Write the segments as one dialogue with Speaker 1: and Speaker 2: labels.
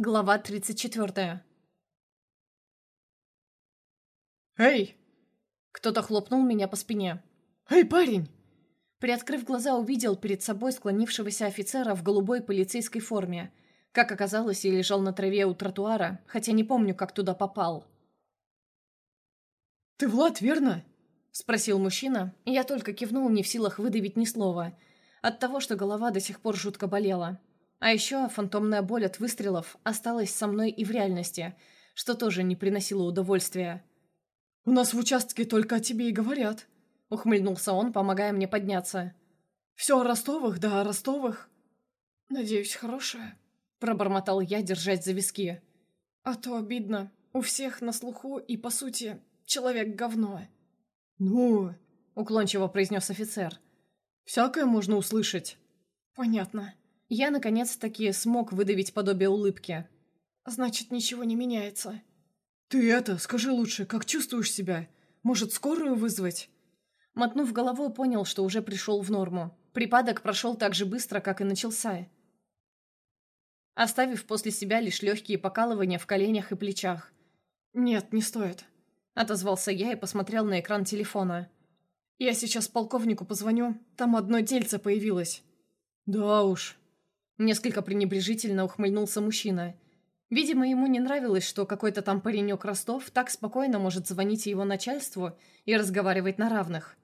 Speaker 1: Глава 34.
Speaker 2: «Эй!
Speaker 1: Кто-то хлопнул меня по спине.
Speaker 2: Эй, парень!»
Speaker 1: Приоткрыв глаза, увидел перед собой склонившегося офицера в голубой полицейской форме. Как оказалось, я лежал на траве у тротуара, хотя не помню, как туда попал.
Speaker 2: «Ты Влад, верно?»
Speaker 1: — спросил мужчина, и я только кивнул, не в силах выдавить ни слова, от того, что голова до сих пор жутко болела. А еще фантомная боль от выстрелов осталась со мной и в реальности, что тоже не приносило удовольствия.
Speaker 2: «У нас в участке только о тебе и говорят», —
Speaker 1: ухмыльнулся он, помогая мне подняться.
Speaker 2: «Все о Ростовых, да о Ростовых». «Надеюсь, хорошее», — пробормотал я, держать за виски. «А то обидно. У всех на слуху и, по сути, человек говно».
Speaker 1: «Ну...» — уклончиво произнес офицер.
Speaker 2: «Всякое можно услышать».
Speaker 1: «Понятно». Я, наконец-таки, смог выдавить подобие улыбки.
Speaker 2: «Значит, ничего не меняется». «Ты это, скажи лучше, как чувствуешь себя? Может, скорую вызвать?»
Speaker 1: Мотнув головой, понял, что уже пришел в норму. Припадок прошел так же быстро, как и начался. Оставив после себя лишь легкие покалывания в коленях и плечах.
Speaker 2: «Нет, не стоит», —
Speaker 1: отозвался я и посмотрел на экран телефона.
Speaker 2: «Я сейчас полковнику позвоню, там одно дельце появилось».
Speaker 1: «Да уж», Несколько пренебрежительно ухмыльнулся мужчина. Видимо, ему не нравилось, что какой-то там паренек Ростов так спокойно может звонить его начальству и разговаривать на равных.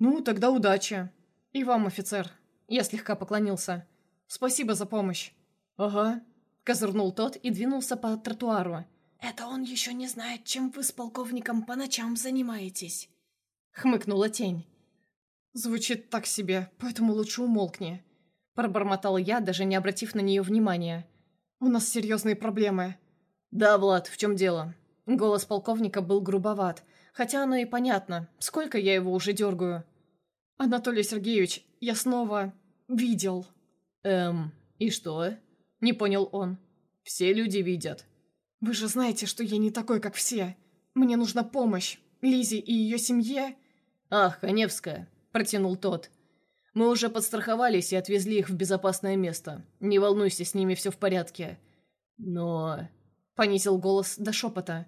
Speaker 2: «Ну, тогда удачи.
Speaker 1: И вам, офицер». Я слегка поклонился.
Speaker 2: «Спасибо за помощь».
Speaker 1: «Ага», — козырнул тот и двинулся по тротуару.
Speaker 2: «Это он еще не знает, чем вы с полковником по ночам занимаетесь», —
Speaker 1: хмыкнула тень.
Speaker 2: «Звучит так себе, поэтому лучше умолкни»,
Speaker 1: Пробормотал я, даже не обратив на нее внимания.
Speaker 2: «У нас серьезные проблемы».
Speaker 1: «Да, Влад, в чем дело?» Голос полковника был грубоват, хотя оно и понятно. Сколько я его уже дергаю?
Speaker 2: «Анатолий Сергеевич, я снова... видел».
Speaker 1: «Эм, и что?» Не понял он. «Все люди видят».
Speaker 2: «Вы же знаете, что я не такой, как все. Мне нужна помощь. Лизе и ее семье...»
Speaker 1: «Ах, Коневская», — протянул тот. Мы уже подстраховались и отвезли их в безопасное место. Не волнуйся, с ними все в порядке. Но...» Понизил голос до шепота.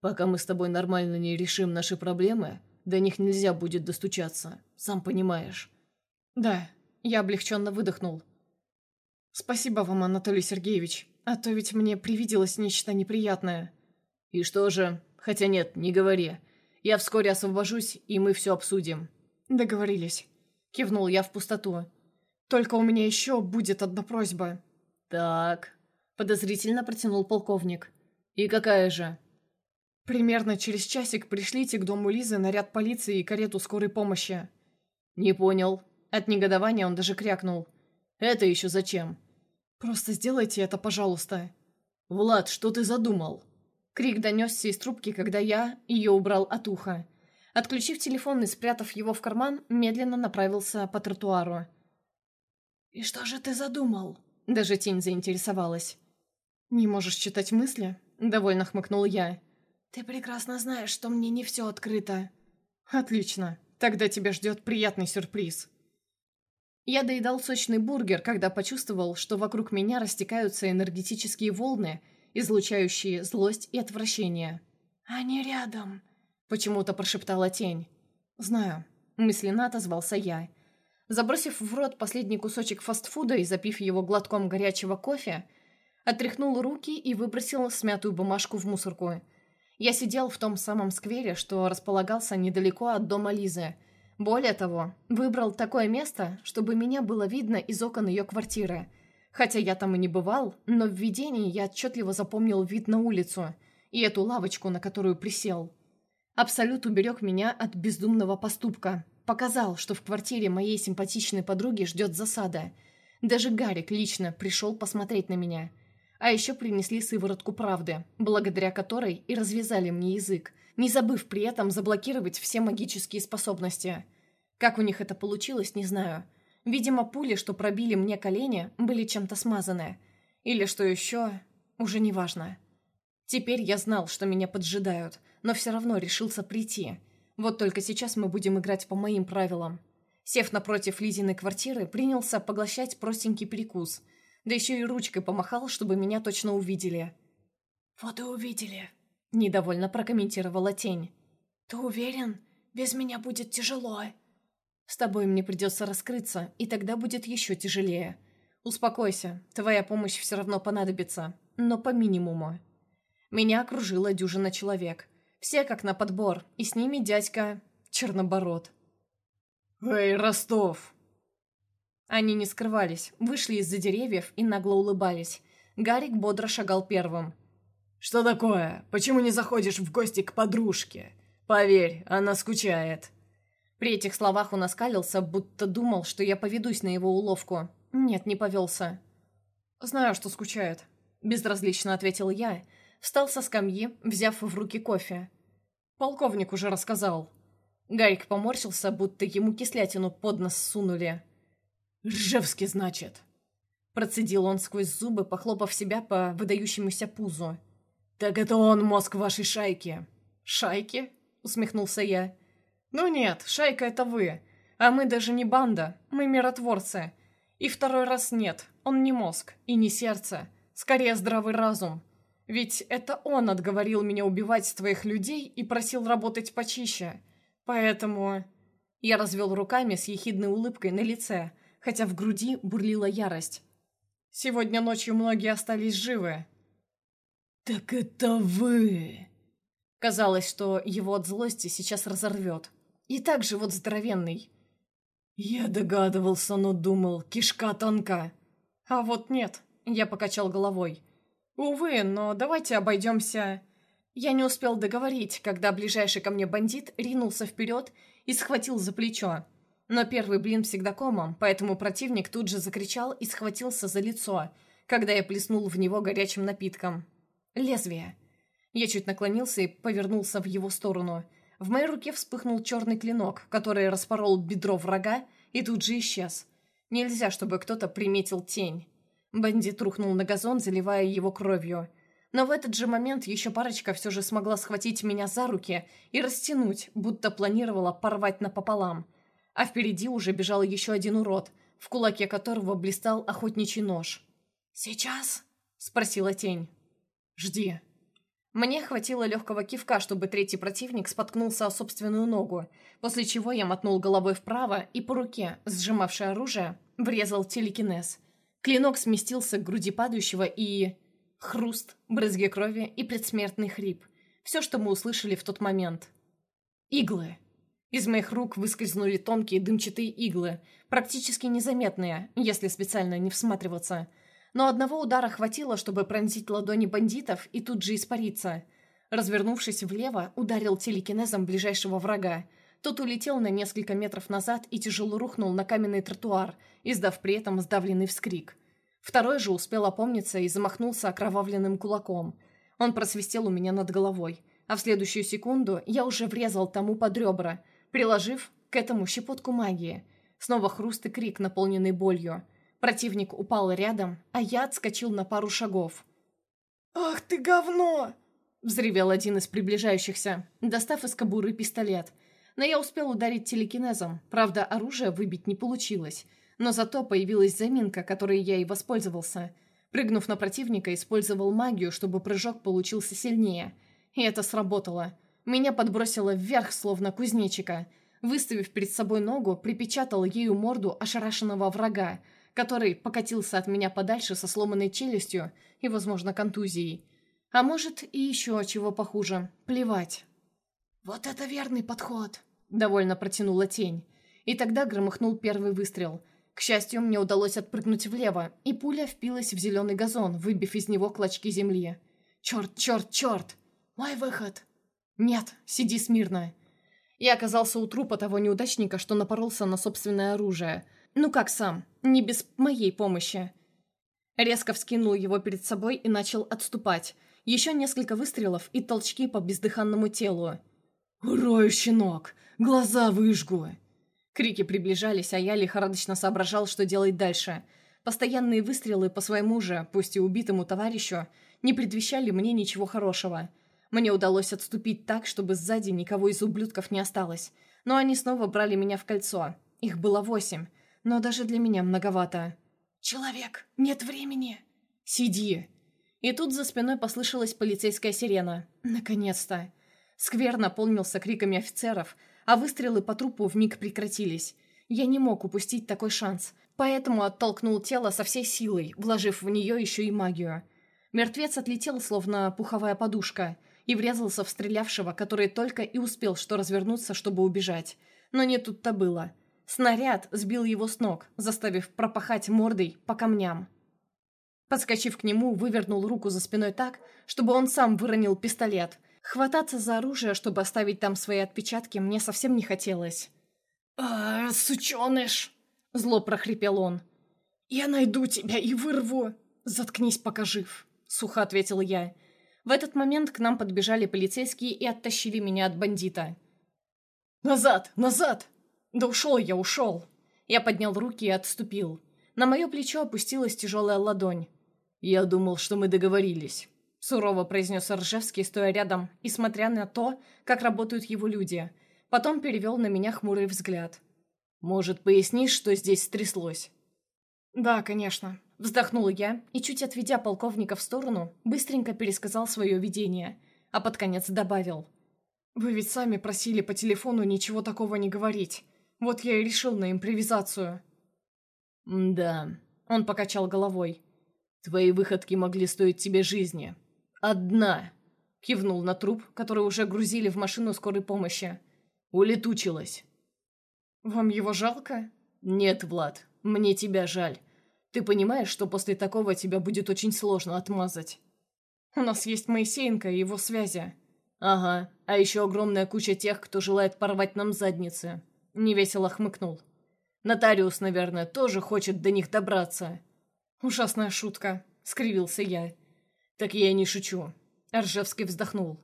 Speaker 1: «Пока мы с тобой нормально не решим наши проблемы, до них нельзя будет достучаться, сам понимаешь».
Speaker 2: «Да», я облегченно выдохнул. «Спасибо вам, Анатолий Сергеевич, а то ведь мне привиделось нечто неприятное».
Speaker 1: «И что же? Хотя нет, не говори. Я вскоре освобожусь, и мы все обсудим».
Speaker 2: «Договорились». — кивнул я в пустоту. «Только у меня еще будет одна просьба».
Speaker 1: «Так», — подозрительно протянул полковник. «И какая же?»
Speaker 2: «Примерно через часик пришлите к дому Лизы наряд полиции и карету скорой помощи».
Speaker 1: «Не понял». От негодования он даже крякнул. «Это еще зачем?»
Speaker 2: «Просто сделайте это, пожалуйста».
Speaker 1: «Влад, что ты задумал?» Крик донесся из трубки, когда я ее убрал от уха. Отключив телефон и спрятав его в карман, медленно направился по тротуару.
Speaker 2: «И что же ты задумал?»
Speaker 1: Даже тень заинтересовалась.
Speaker 2: «Не можешь читать мысли?»
Speaker 1: Довольно хмыкнул я.
Speaker 2: «Ты прекрасно знаешь, что мне не все открыто».
Speaker 1: «Отлично. Тогда тебя ждет приятный сюрприз». Я доедал сочный бургер, когда почувствовал, что вокруг меня растекаются энергетические волны, излучающие злость и отвращение.
Speaker 2: «Они рядом»,
Speaker 1: Почему-то прошептала тень. «Знаю», — мысленно отозвался я. Забросив в рот последний кусочек фастфуда и запив его глотком горячего кофе, отряхнул руки и выбросил смятую бумажку в мусорку. Я сидел в том самом сквере, что располагался недалеко от дома Лизы. Более того, выбрал такое место, чтобы меня было видно из окон ее квартиры. Хотя я там и не бывал, но в видении я отчетливо запомнил вид на улицу и эту лавочку, на которую присел. Абсолют уберег меня от бездумного поступка. Показал, что в квартире моей симпатичной подруги ждет засада. Даже Гарик лично пришел посмотреть на меня. А еще принесли сыворотку правды, благодаря которой и развязали мне язык, не забыв при этом заблокировать все магические способности. Как у них это получилось, не знаю. Видимо, пули, что пробили мне колени, были чем-то смазаны. Или что еще, уже не важно. Теперь я знал, что меня поджидают – но все равно решился прийти. Вот только сейчас мы будем играть по моим правилам. Сев напротив Лизиной квартиры, принялся поглощать простенький перекус. Да еще и ручкой помахал, чтобы меня точно увидели.
Speaker 2: «Вот и увидели», —
Speaker 1: недовольно прокомментировала тень.
Speaker 2: «Ты уверен? Без меня будет тяжело».
Speaker 1: «С тобой мне придется раскрыться, и тогда будет еще тяжелее. Успокойся, твоя помощь все равно понадобится, но по минимуму». Меня окружила дюжина человек. Все как на подбор, и с ними дядька Чернобород.
Speaker 3: «Эй, Ростов!»
Speaker 1: Они не скрывались, вышли из-за деревьев и нагло улыбались. Гарик бодро шагал первым.
Speaker 3: «Что такое? Почему не заходишь в гости к подружке? Поверь, она скучает».
Speaker 1: При этих словах он оскалился, будто думал, что я поведусь на его уловку. Нет, не повелся.
Speaker 2: «Знаю, что скучает», — безразлично ответил я. Встал со скамьи, взяв в руки кофе. Полковник уже рассказал.
Speaker 1: Гарик поморщился, будто ему кислятину под нос сунули.
Speaker 3: «Ржевский, значит?»
Speaker 1: Процедил он сквозь зубы, похлопав себя по выдающемуся пузу.
Speaker 3: «Так это он мозг вашей шайки».
Speaker 1: «Шайки?» — усмехнулся я. «Ну нет, шайка — это вы. А мы даже не банда, мы миротворцы. И второй раз нет, он не мозг и не сердце, скорее здравый разум. Ведь это он отговорил меня убивать твоих людей и просил работать почище. Поэтому...» Я развел руками с ехидной улыбкой на лице, хотя в груди бурлила ярость. «Сегодня ночью многие остались живы».
Speaker 3: «Так это вы!»
Speaker 1: Казалось, что его от злости сейчас разорвет. И так же вот здоровенный.
Speaker 3: «Я догадывался, но думал, кишка тонка».
Speaker 1: «А вот нет», — я покачал головой. «Увы, но давайте обойдемся...» Я не успел договорить, когда ближайший ко мне бандит ринулся вперед и схватил за плечо. Но первый блин всегда комом, поэтому противник тут же закричал и схватился за лицо, когда я плеснул в него горячим напитком. Лезвие. Я чуть наклонился и повернулся в его сторону. В моей руке вспыхнул черный клинок, который распорол бедро врага и тут же исчез. Нельзя, чтобы кто-то приметил тень. Бандит рухнул на газон, заливая его кровью. Но в этот же момент еще парочка все же смогла схватить меня за руки и растянуть, будто планировала порвать напополам. А впереди уже бежал еще один урод, в кулаке которого блистал охотничий нож.
Speaker 2: «Сейчас?»
Speaker 1: — спросила тень.
Speaker 3: «Жди».
Speaker 1: Мне хватило легкого кивка, чтобы третий противник споткнулся о собственную ногу, после чего я мотнул головой вправо и по руке, сжимавшей оружие, врезал телекинез. Клинок сместился к груди падающего и... Хруст, брызги крови и предсмертный хрип. Все, что мы услышали в тот момент. Иглы. Из моих рук выскользнули тонкие дымчатые иглы, практически незаметные, если специально не всматриваться. Но одного удара хватило, чтобы пронзить ладони бандитов и тут же испариться. Развернувшись влево, ударил телекинезом ближайшего врага. Тот улетел на несколько метров назад и тяжело рухнул на каменный тротуар, издав при этом сдавленный вскрик. Второй же успел опомниться и замахнулся окровавленным кулаком. Он просвистел у меня над головой, а в следующую секунду я уже врезал тому под ребра, приложив к этому щепотку магии. Снова хруст и крик, наполненный болью. Противник упал рядом, а я отскочил на пару шагов.
Speaker 2: «Ах ты говно!»
Speaker 1: — взревел один из приближающихся, достав из кобуры пистолет. Но я успел ударить телекинезом, правда, оружие выбить не получилось — но зато появилась заминка, которой я и воспользовался. Прыгнув на противника, использовал магию, чтобы прыжок получился сильнее. И это сработало. Меня подбросило вверх, словно кузнечика. Выставив перед собой ногу, припечатал ею морду ошарашенного врага, который покатился от меня подальше со сломанной челюстью и, возможно, контузией. А может, и еще чего похуже. Плевать.
Speaker 2: «Вот это верный подход!»
Speaker 1: — довольно протянула тень. И тогда громыхнул первый выстрел. К счастью, мне удалось отпрыгнуть влево, и пуля впилась в зеленый газон, выбив из него клочки земли. «Черт, черт, черт! Мой выход!» «Нет, сиди смирно!» Я оказался у трупа того неудачника, что напоролся на собственное оружие. Ну как сам, не без моей помощи. Резко вскинул его перед собой и начал отступать. Еще несколько выстрелов и толчки по бездыханному телу.
Speaker 3: «Урою, щенок! Глаза выжгу!»
Speaker 1: Крики приближались, а я лихорадочно соображал, что делать дальше. Постоянные выстрелы по своему же, пусть и убитому товарищу, не предвещали мне ничего хорошего. Мне удалось отступить так, чтобы сзади никого из ублюдков не осталось. Но они снова брали меня в кольцо. Их было восемь, но даже для меня многовато.
Speaker 2: «Человек, нет времени!»
Speaker 1: «Сиди!» И тут за спиной послышалась полицейская сирена. Наконец-то! Сквер наполнился криками офицеров, а выстрелы по трупу вмиг прекратились. Я не мог упустить такой шанс, поэтому оттолкнул тело со всей силой, вложив в нее еще и магию. Мертвец отлетел, словно пуховая подушка, и врезался в стрелявшего, который только и успел что развернуться, чтобы убежать. Но не тут-то было. Снаряд сбил его с ног, заставив пропахать мордой по камням. Подскочив к нему, вывернул руку за спиной так, чтобы он сам выронил пистолет. Хвататься за оружие, чтобы оставить там свои отпечатки, мне совсем не хотелось.
Speaker 2: «А, сученыш!» — зло прохрипел он. «Я найду тебя и вырву! Заткнись, пока жив!» — сухо ответил я.
Speaker 1: В этот момент к нам подбежали полицейские и оттащили меня от бандита.
Speaker 2: «Назад! Назад!» «Да ушел я, ушел!»
Speaker 1: Я поднял руки и отступил. На мое плечо опустилась тяжелая ладонь.
Speaker 3: «Я думал, что мы договорились», —
Speaker 1: сурово произнес Ржевский, стоя рядом и смотря на то, как работают его люди. Потом перевел на меня хмурый взгляд.
Speaker 3: «Может, пояснишь, что здесь стряслось?»
Speaker 2: «Да, конечно», —
Speaker 1: вздохнул я и, чуть отведя полковника в сторону, быстренько пересказал свое видение, а под конец добавил.
Speaker 2: «Вы ведь сами просили по телефону ничего такого не говорить. Вот я и решил на импровизацию».
Speaker 3: «Да», —
Speaker 1: он покачал головой.
Speaker 3: Твои выходки могли стоить тебе жизни. Одна!»
Speaker 1: Кивнул на труп, который уже грузили в машину скорой помощи.
Speaker 3: «Улетучилась».
Speaker 2: «Вам его жалко?»
Speaker 3: «Нет, Влад, мне тебя жаль. Ты понимаешь, что после такого тебя будет очень сложно отмазать?»
Speaker 2: «У нас есть Моисеенко и его связи».
Speaker 3: «Ага, а еще огромная куча тех, кто желает порвать нам задницы», — невесело хмыкнул. «Нотариус, наверное, тоже хочет до них добраться».
Speaker 2: «Ужасная шутка», — скривился я.
Speaker 3: «Так я и не шучу». Ржевский вздохнул.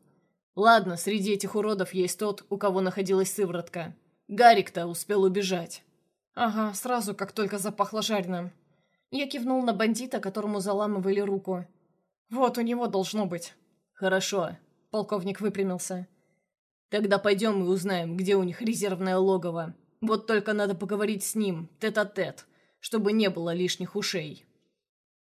Speaker 3: «Ладно, среди этих уродов есть тот, у кого находилась сыворотка. Гарик-то успел убежать».
Speaker 2: «Ага, сразу, как только запахло жареным».
Speaker 1: Я кивнул на бандита, которому заламывали руку.
Speaker 2: «Вот, у него должно быть».
Speaker 3: «Хорошо», —
Speaker 1: полковник выпрямился.
Speaker 3: «Тогда пойдем и узнаем, где у них резервное логово. Вот только надо поговорить с ним, тет-а-тет, -тет, чтобы не было лишних ушей».